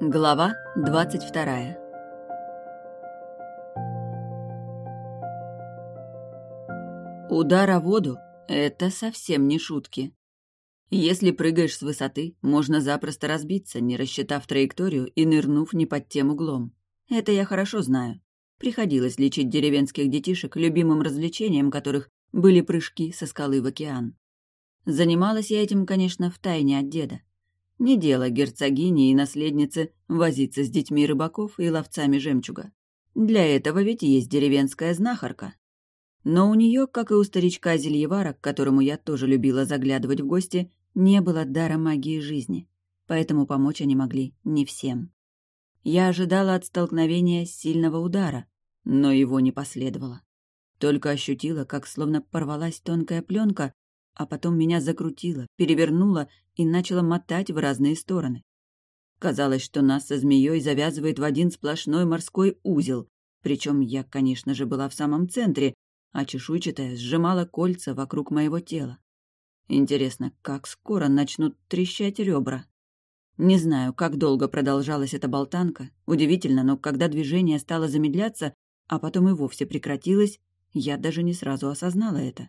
Глава двадцать вторая Удар о воду — это совсем не шутки. Если прыгаешь с высоты, можно запросто разбиться, не рассчитав траекторию и нырнув не под тем углом. Это я хорошо знаю. Приходилось лечить деревенских детишек, любимым развлечением которых были прыжки со скалы в океан. Занималась я этим, конечно, втайне от деда. Не дело герцогини и наследницы возиться с детьми рыбаков и ловцами жемчуга. Для этого ведь есть деревенская знахарка. Но у нее, как и у старичка Зельевара, к которому я тоже любила заглядывать в гости, не было дара магии жизни, поэтому помочь они могли не всем. Я ожидала от столкновения сильного удара, но его не последовало. Только ощутила, как словно порвалась тонкая пленка, а потом меня закрутило, перевернуло и начало мотать в разные стороны. Казалось, что нас со змеей завязывает в один сплошной морской узел, причем я, конечно же, была в самом центре, а чешуйчатая сжимала кольца вокруг моего тела. Интересно, как скоро начнут трещать ребра? Не знаю, как долго продолжалась эта болтанка. Удивительно, но когда движение стало замедляться, а потом и вовсе прекратилось, я даже не сразу осознала это.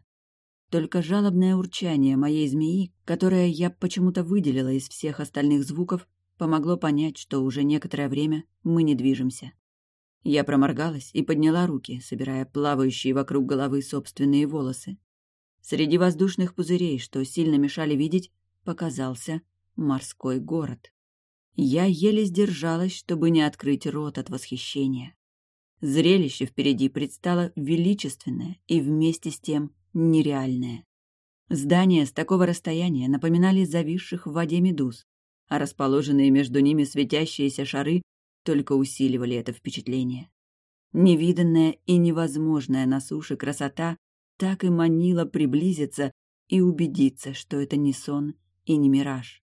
Только жалобное урчание моей змеи, которое я почему-то выделила из всех остальных звуков, помогло понять, что уже некоторое время мы не движемся. Я проморгалась и подняла руки, собирая плавающие вокруг головы собственные волосы. Среди воздушных пузырей, что сильно мешали видеть, показался морской город. Я еле сдержалась, чтобы не открыть рот от восхищения. Зрелище впереди предстало величественное и вместе с тем нереальное. Здания с такого расстояния напоминали зависших в воде медуз, а расположенные между ними светящиеся шары только усиливали это впечатление. Невиданная и невозможная на суше красота так и манила приблизиться и убедиться, что это не сон и не мираж.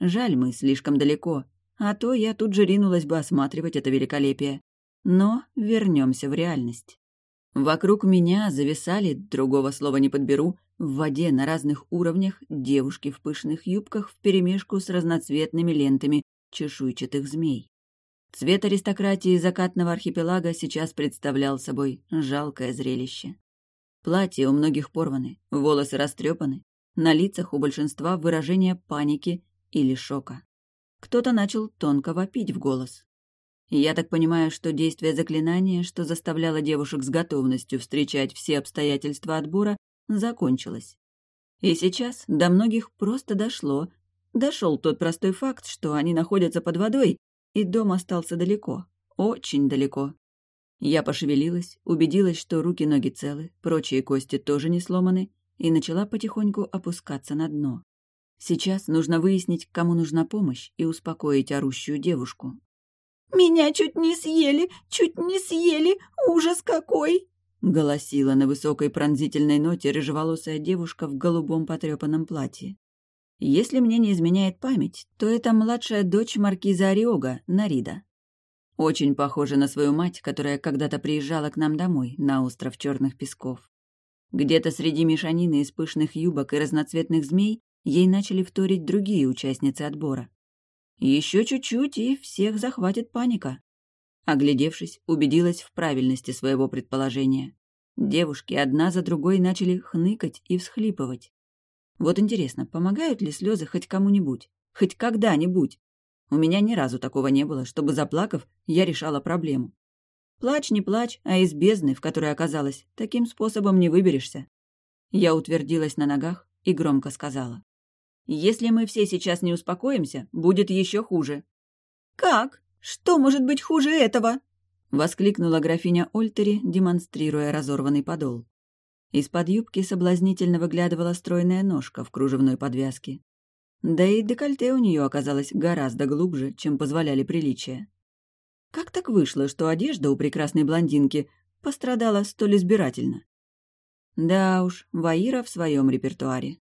Жаль, мы слишком далеко, а то я тут же ринулась бы осматривать это великолепие. Но вернемся в реальность. Вокруг меня зависали, другого слова не подберу, в воде на разных уровнях девушки в пышных юбках вперемешку с разноцветными лентами чешуйчатых змей. Цвет аристократии закатного архипелага сейчас представлял собой жалкое зрелище. Платья у многих порваны, волосы растрепаны, на лицах у большинства выражение паники или шока. Кто-то начал тонко вопить в голос. Я так понимаю, что действие заклинания, что заставляло девушек с готовностью встречать все обстоятельства отбора, закончилось. И сейчас до многих просто дошло. Дошел тот простой факт, что они находятся под водой, и дом остался далеко, очень далеко. Я пошевелилась, убедилась, что руки-ноги целы, прочие кости тоже не сломаны, и начала потихоньку опускаться на дно. Сейчас нужно выяснить, кому нужна помощь, и успокоить орущую девушку, «Меня чуть не съели, чуть не съели! Ужас какой!» — голосила на высокой пронзительной ноте рыжеволосая девушка в голубом потрепанном платье. Если мне не изменяет память, то это младшая дочь маркиза Ариога, Нарида. Очень похожа на свою мать, которая когда-то приезжала к нам домой, на остров Черных Песков. Где-то среди мешанины из пышных юбок и разноцветных змей ей начали вторить другие участницы отбора. Еще чуть-чуть, и всех захватит паника. Оглядевшись, убедилась в правильности своего предположения. Девушки одна за другой начали хныкать и всхлипывать. Вот интересно, помогают ли слезы хоть кому-нибудь? Хоть когда-нибудь? У меня ни разу такого не было, чтобы, заплакав, я решала проблему. Плачь, не плачь, а из бездны, в которой оказалась, таким способом не выберешься. Я утвердилась на ногах и громко сказала. Если мы все сейчас не успокоимся, будет еще хуже». «Как? Что может быть хуже этого?» — воскликнула графиня Ольтери, демонстрируя разорванный подол. Из-под юбки соблазнительно выглядывала стройная ножка в кружевной подвязке. Да и декольте у нее оказалось гораздо глубже, чем позволяли приличия. Как так вышло, что одежда у прекрасной блондинки пострадала столь избирательно? Да уж, Ваира в своем репертуаре.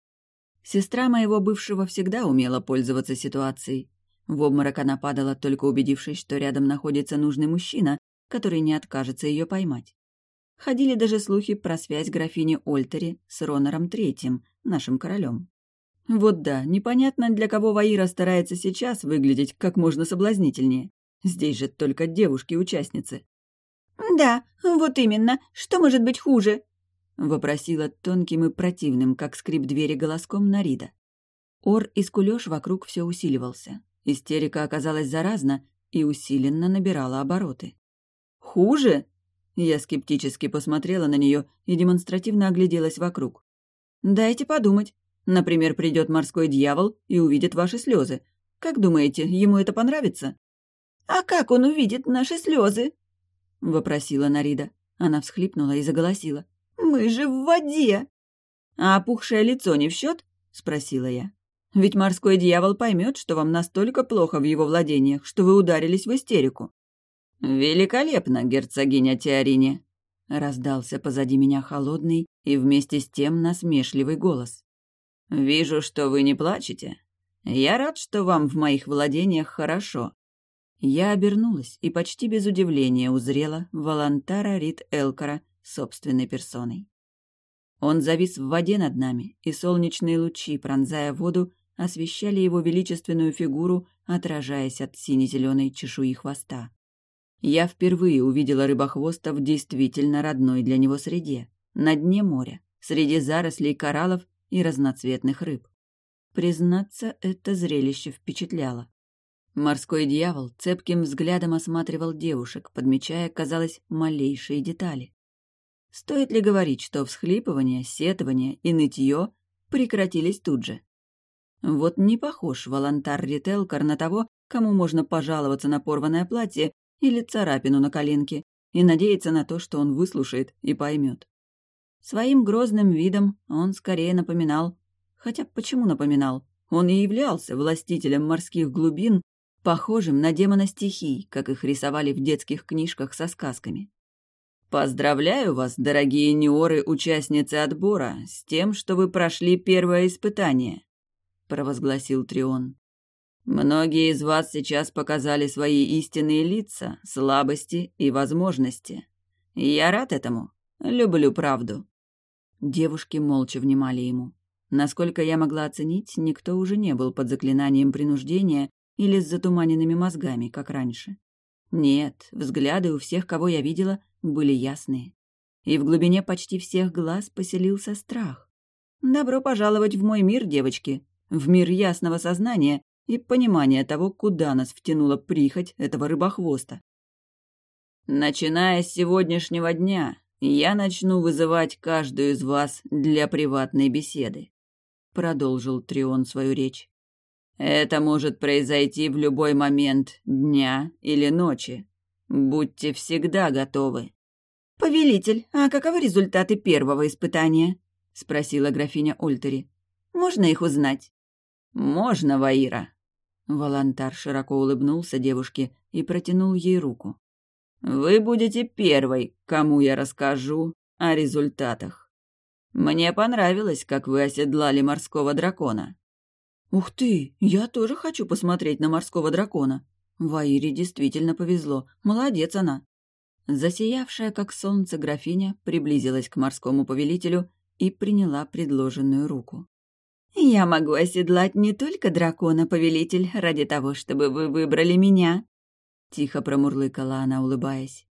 Сестра моего бывшего всегда умела пользоваться ситуацией. В обморок она падала, только убедившись, что рядом находится нужный мужчина, который не откажется ее поймать. Ходили даже слухи про связь графини Ольтери с Ронором Третьим, нашим королем. Вот да, непонятно, для кого Ваира старается сейчас выглядеть как можно соблазнительнее. Здесь же только девушки-участницы. «Да, вот именно. Что может быть хуже?» — вопросила тонким и противным, как скрип двери голоском Нарида. Ор и скулёж вокруг все усиливался. Истерика оказалась заразна и усиленно набирала обороты. «Хуже?» Я скептически посмотрела на нее и демонстративно огляделась вокруг. «Дайте подумать. Например, придет морской дьявол и увидит ваши слезы. Как думаете, ему это понравится?» «А как он увидит наши слезы? — вопросила Нарида. Она всхлипнула и заголосила. «Мы же в воде!» «А опухшее лицо не в счет? спросила я. «Ведь морской дьявол поймет, что вам настолько плохо в его владениях, что вы ударились в истерику». «Великолепно, герцогиня Теорине!» — раздался позади меня холодный и вместе с тем насмешливый голос. «Вижу, что вы не плачете. Я рад, что вам в моих владениях хорошо. Я обернулась и почти без удивления узрела Волонтара Рид Элкара собственной персоной. Он завис в воде над нами, и солнечные лучи, пронзая воду, освещали его величественную фигуру, отражаясь от сине-зеленой чешуи хвоста. Я впервые увидела рыбохвоста в действительно родной для него среде, на дне моря, среди зарослей кораллов и разноцветных рыб. Признаться, это зрелище впечатляло. Морской дьявол цепким взглядом осматривал девушек, подмечая, казалось, малейшие детали. Стоит ли говорить, что всхлипывание, сетование и нытье прекратились тут же? Вот не похож волонтар Рителкар на того, кому можно пожаловаться на порванное платье или царапину на коленке и надеяться на то, что он выслушает и поймет. Своим грозным видом он скорее напоминал... Хотя почему напоминал? Он и являлся властителем морских глубин похожим на демона стихий, как их рисовали в детских книжках со сказками. «Поздравляю вас, дорогие неоры-участницы отбора, с тем, что вы прошли первое испытание», — провозгласил Трион. «Многие из вас сейчас показали свои истинные лица, слабости и возможности. Я рад этому. Люблю правду». Девушки молча внимали ему. Насколько я могла оценить, никто уже не был под заклинанием принуждения или с затуманенными мозгами, как раньше. Нет, взгляды у всех, кого я видела, были ясные. И в глубине почти всех глаз поселился страх. Добро пожаловать в мой мир, девочки, в мир ясного сознания и понимания того, куда нас втянула прихоть этого рыбохвоста. Начиная с сегодняшнего дня, я начну вызывать каждую из вас для приватной беседы. Продолжил Трион свою речь. Это может произойти в любой момент дня или ночи. Будьте всегда готовы. «Повелитель, а каковы результаты первого испытания?» — спросила графиня Ольтери. «Можно их узнать?» «Можно, Ваира». Волонтар широко улыбнулся девушке и протянул ей руку. «Вы будете первой, кому я расскажу о результатах. Мне понравилось, как вы оседлали морского дракона. «Ух ты! Я тоже хочу посмотреть на морского дракона!» Ваире действительно повезло. Молодец она. Засиявшая, как солнце, графиня приблизилась к морскому повелителю и приняла предложенную руку. «Я могу оседлать не только дракона, повелитель, ради того, чтобы вы выбрали меня», — тихо промурлыкала она, улыбаясь.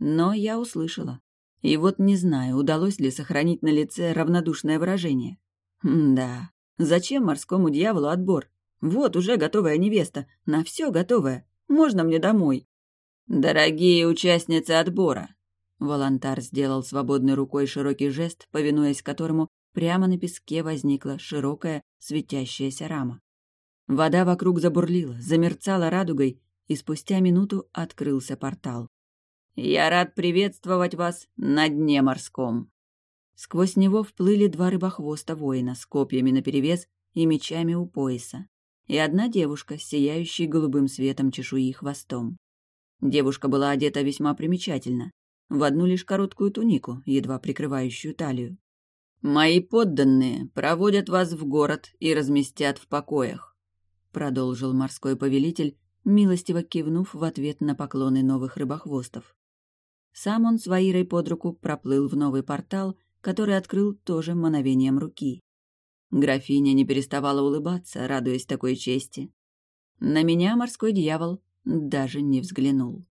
Но я услышала. И вот не знаю, удалось ли сохранить на лице равнодушное выражение. М да, Зачем морскому дьяволу отбор? Вот уже готовая невеста, на все готовая. Можно мне домой? Дорогие участницы отбора. Волонтар сделал свободной рукой широкий жест, повинуясь которому прямо на песке возникла широкая светящаяся рама. Вода вокруг забурлила, замерцала радугой, и спустя минуту открылся портал. «Я рад приветствовать вас на дне морском». Сквозь него вплыли два рыбохвоста воина с копьями наперевес и мечами у пояса, и одна девушка, сияющей голубым светом чешуи хвостом. Девушка была одета весьма примечательно, в одну лишь короткую тунику, едва прикрывающую талию. «Мои подданные проводят вас в город и разместят в покоях», продолжил морской повелитель, милостиво кивнув в ответ на поклоны новых рыбохвостов. Сам он с Ваирой под руку проплыл в новый портал который открыл тоже мановением руки. Графиня не переставала улыбаться, радуясь такой чести. На меня морской дьявол даже не взглянул.